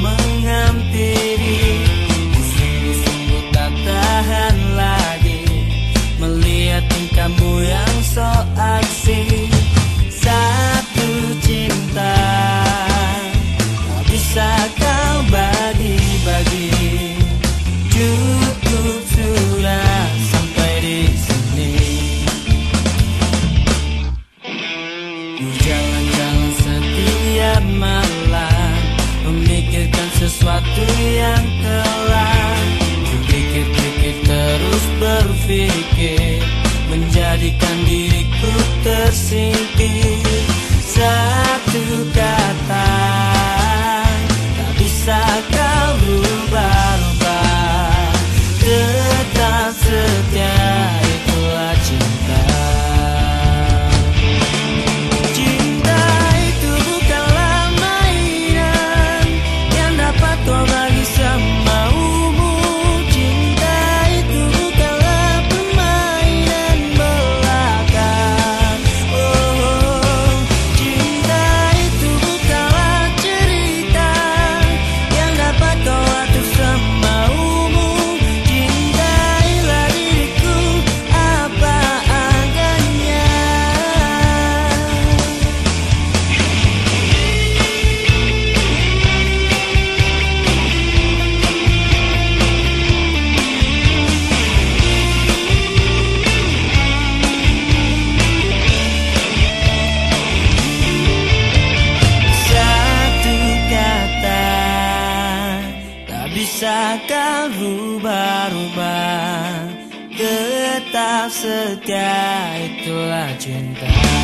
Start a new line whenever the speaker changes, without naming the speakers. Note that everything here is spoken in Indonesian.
mama sesuatu yang telah Kupikir-pikir terus berpikir Menjadikan diriku tersingkir. akan rubah-rubah Tetap setia itulah cinta.